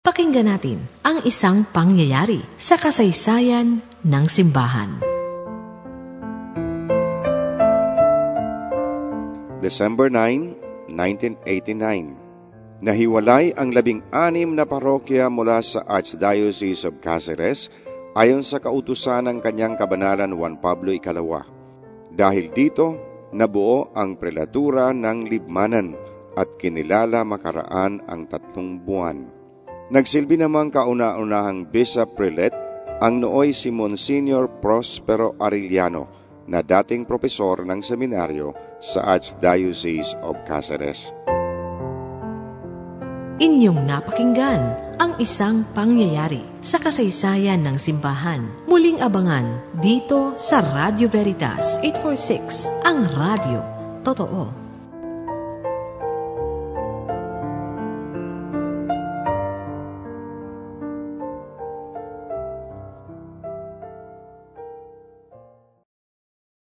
Pakinggan natin ang isang pangyayari sa kasaysayan ng simbahan. December 9, 1989 Nahiwalay ang labing-anim na parokya mula sa Archdiocese of Cáceres ayon sa kautusan ng kanyang kabanalan Juan Pablo Ikalawa. Dahil dito, nabuo ang prelatura ng Libmanan at kinilala makaraan ang tatlong buwan. Nagsilbi namang kauna-unahang Bishop Prelate ang nooy si Monsignor Prospero Arellano na dating propesor ng seminaryo sa Archdiocese of Cáceres. Inyong napakinggan ang isang pangyayari sa kasaysayan ng simbahan. Muling abangan dito sa Radio Veritas 846, ang radio. Totoo.